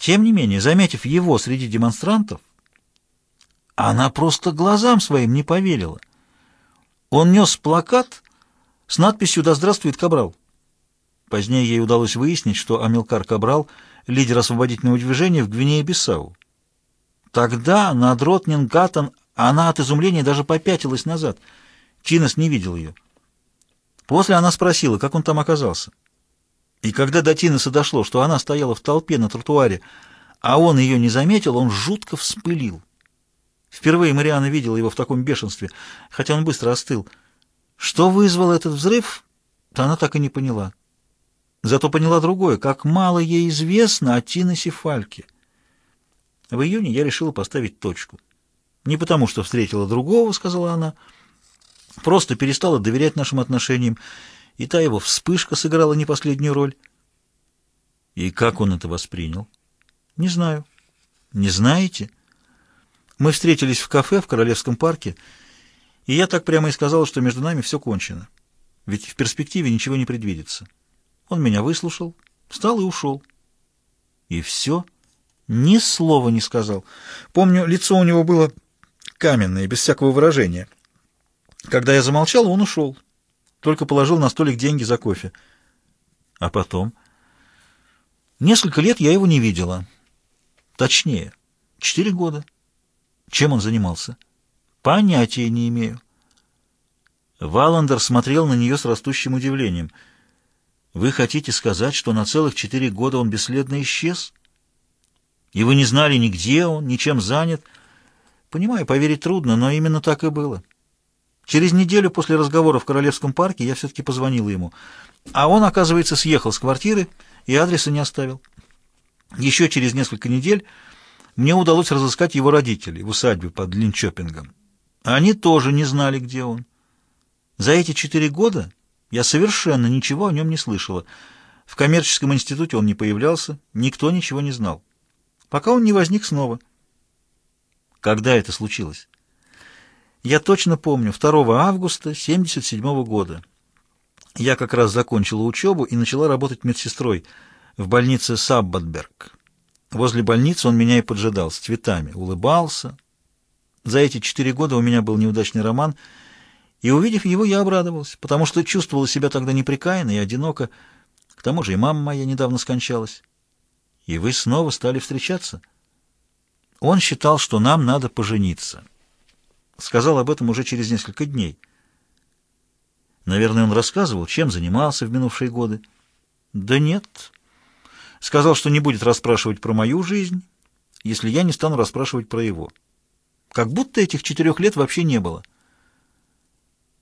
Тем не менее, заметив его среди демонстрантов, она просто глазам своим не поверила. Он нес плакат с надписью «Да здравствует Кабрал». Позднее ей удалось выяснить, что Амилкар Кабрал — лидер освободительного движения в Гвинее-Бисау. Тогда на Дротнингаттен она от изумления даже попятилась назад. Тинес не видел ее. После она спросила, как он там оказался. И когда до Тинеса дошло, что она стояла в толпе на тротуаре, а он ее не заметил, он жутко вспылил. Впервые Мариана видела его в таком бешенстве, хотя он быстро остыл. Что вызвал этот взрыв, то она так и не поняла. Зато поняла другое, как мало ей известно о Тинесе Фальке. В июне я решила поставить точку. Не потому, что встретила другого, сказала она, просто перестала доверять нашим отношениям, и та его вспышка сыграла не последнюю роль. И как он это воспринял? Не знаю. Не знаете? Мы встретились в кафе в Королевском парке, и я так прямо и сказала, что между нами все кончено. Ведь в перспективе ничего не предвидится. Он меня выслушал, встал и ушел. И все. Ни слова не сказал. Помню, лицо у него было каменное, без всякого выражения. Когда я замолчал, он ушел. Только положил на столик деньги за кофе. А потом... Несколько лет я его не видела. Точнее, четыре года. Чем он занимался? Понятия не имею. Валандер смотрел на нее с растущим удивлением — вы хотите сказать, что на целых четыре года он бесследно исчез? И вы не знали ни где он, ни чем занят? Понимаю, поверить трудно, но именно так и было. Через неделю после разговора в Королевском парке я все-таки позвонила ему. А он, оказывается, съехал с квартиры и адреса не оставил. Еще через несколько недель мне удалось разыскать его родителей в усадьбе под Линчопингом. Они тоже не знали, где он. За эти четыре года я совершенно ничего о нем не слышала. В коммерческом институте он не появлялся, никто ничего не знал. Пока он не возник снова. Когда это случилось? Я точно помню, 2 августа 77 -го года. Я как раз закончила учебу и начала работать медсестрой в больнице Саббатберг. Возле больницы он меня и поджидал, с цветами, улыбался. За эти четыре года у меня был неудачный роман — и, увидев его, я обрадовалась, потому что чувствовала себя тогда неприкаянно и одиноко. К тому же и мама моя недавно скончалась. И вы снова стали встречаться? Он считал, что нам надо пожениться. Сказал об этом уже через несколько дней. Наверное, он рассказывал, чем занимался в минувшие годы. Да нет. Сказал, что не будет расспрашивать про мою жизнь, если я не стану расспрашивать про его. Как будто этих четырех лет вообще не было.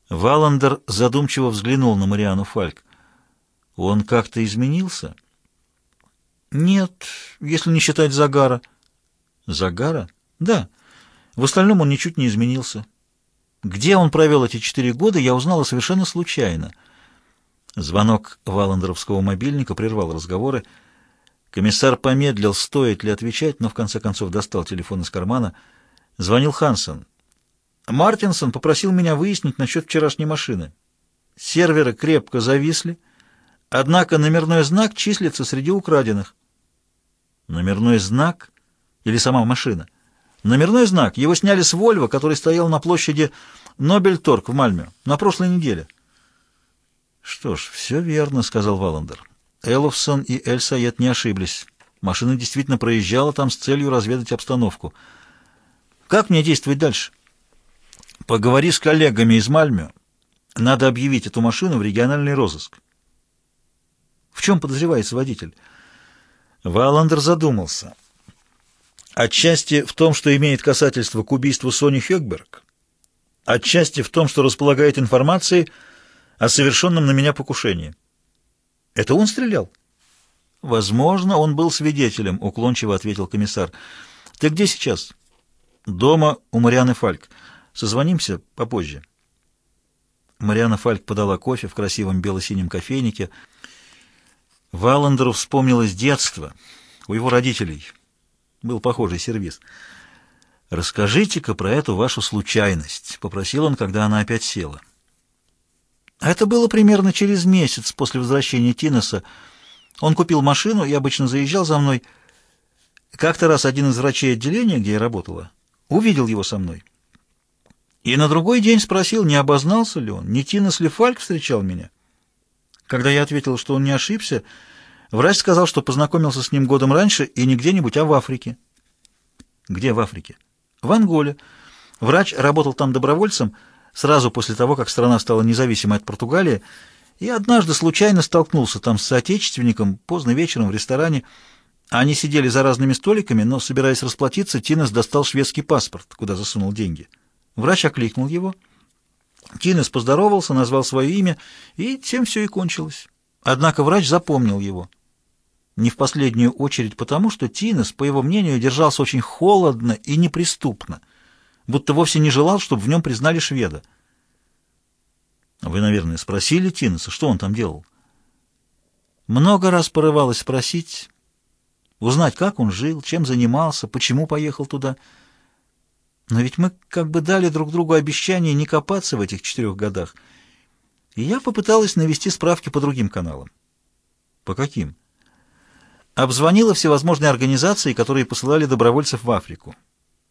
Валандер задумчиво взглянул на Мариану Фальк. «Он как-то изменился?» «Нет, если не считать Загара». «Загара?» «Да. В остальном он ничуть не изменился. Где он провел эти четыре года, я узнала совершенно случайно». Звонок Валандеровского мобильника прервал разговоры. Комиссар помедлил, стоит ли отвечать, но в конце концов достал телефон из кармана. Звонил Хансен. Мартинсон попросил меня выяснить насчет вчерашней машины. Серверы крепко зависли, однако номерной знак числится среди украденных. Номерной знак или сама машина? Номерной знак. Его сняли с Вольво, который стоял на площади Нобельторг в Мальме на прошлой неделе. Что ж, все верно, сказал Валандер. Элловсон и Эльсайет не ошиблись. Машина действительно проезжала там с целью разведать обстановку. Как мне действовать дальше? Поговори с коллегами из Мальмё. Надо объявить эту машину в региональный розыск. В чем подозревается водитель? Валандер задумался. Отчасти в том, что имеет касательство к убийству Сони Хёкберг, отчасти в том, что располагает информацией о совершенном на меня покушении. Это он стрелял? Возможно, он был свидетелем, уклончиво ответил комиссар. Ты где сейчас? Дома у Марианы Фальк. Созвонимся попозже. Мариана Фальк подала кофе в красивом бело-синем кофейнике. Валандеру вспомнилось детство. У его родителей был похожий сервиз. «Расскажите-ка про эту вашу случайность», — попросил он, когда она опять села. Это было примерно через месяц после возвращения Тинеса. Он купил машину и обычно заезжал за мной. Как-то раз один из врачей отделения, где я работала, увидел его со мной. И на другой день спросил, не обознался ли он, не Тинес ли Фальк встречал меня. Когда я ответил, что он не ошибся, врач сказал, что познакомился с ним годом раньше и не где-нибудь, а в Африке. Где в Африке? В Анголе. Врач работал там добровольцем сразу после того, как страна стала независимой от Португалии, и однажды случайно столкнулся там с соотечественником поздно вечером в ресторане. Они сидели за разными столиками, но, собираясь расплатиться, Тинес достал шведский паспорт, куда засунул деньги. Врач окликнул его. Тинес поздоровался, назвал свое имя, и тем все и кончилось. Однако врач запомнил его. Не в последнюю очередь потому, что Тинес, по его мнению, держался очень холодно и неприступно, будто вовсе не желал, чтобы в нем признали шведа. Вы, наверное, спросили Тинеса, что он там делал? Много раз порывалось спросить, узнать, как он жил, чем занимался, почему поехал туда. Но ведь мы как бы дали друг другу обещание не копаться в этих четырех годах. И я попыталась навести справки по другим каналам. По каким? Обзвонила всевозможные организации, которые посылали добровольцев в Африку.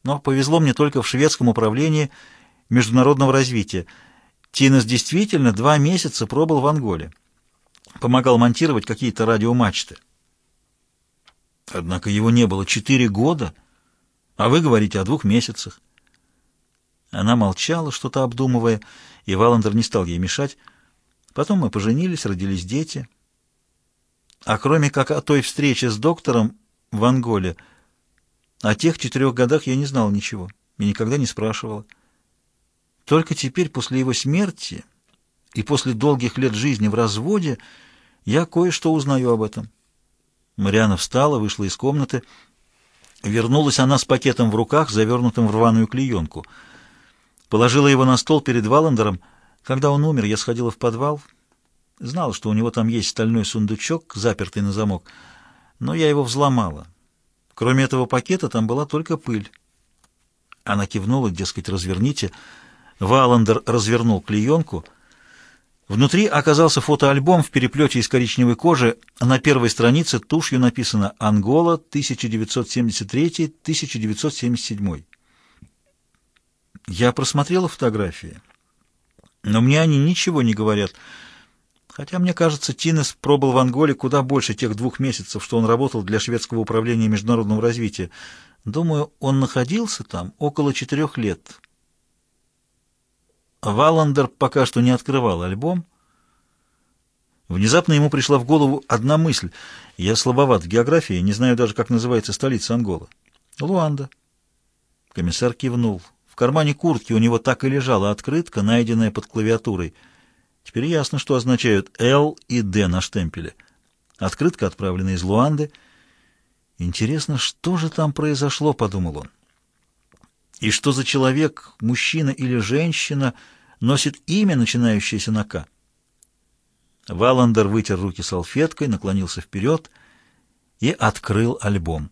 Но повезло мне только в шведском управлении международного развития. Тинес действительно два месяца пробыл в Анголе. Помогал монтировать какие-то радиомачты. Однако его не было четыре года, а вы говорите о двух месяцах. Она молчала, что-то обдумывая, и Валандер не стал ей мешать. Потом мы поженились, родились дети — а кроме как о той встрече с доктором в Анголе, о тех четырех годах я не знал ничего и никогда не спрашивала. Только теперь, после его смерти и после долгих лет жизни в разводе, я кое-что узнаю об этом. Мариана встала, вышла из комнаты. Вернулась она с пакетом в руках, завернутым в рваную клеенку. Положила его на стол перед Валандером. Когда он умер, я сходила в подвал — Знал, что у него там есть стальной сундучок, запертый на замок, но я его взломала. Кроме этого пакета там была только пыль. Она кивнула, дескать, разверните. Валандер развернул клеенку. Внутри оказался фотоальбом в переплете из коричневой кожи. На первой странице тушью написано «Ангола, 1973-1977». Я просмотрела фотографии, но мне они ничего не говорят — Хотя, мне кажется, Тинес пробыл в Анголе куда больше тех двух месяцев, что он работал для шведского управления международного развития. Думаю, он находился там около четырех лет. Валандер пока что не открывал альбом. Внезапно ему пришла в голову одна мысль. Я слабоват в географии, не знаю даже, как называется столица Анголы. Луанда. Комиссар кивнул. Кармане куртки у него так и лежала открытка, найденная под клавиатурой — Теперь ясно, что означают «Л» и «Д» на штемпеле. Открытка отправлена из Луанды. Интересно, что же там произошло, подумал он. И что за человек, мужчина или женщина, носит имя, начинающееся на «К». Валандер вытер руки салфеткой, наклонился вперед и открыл альбом.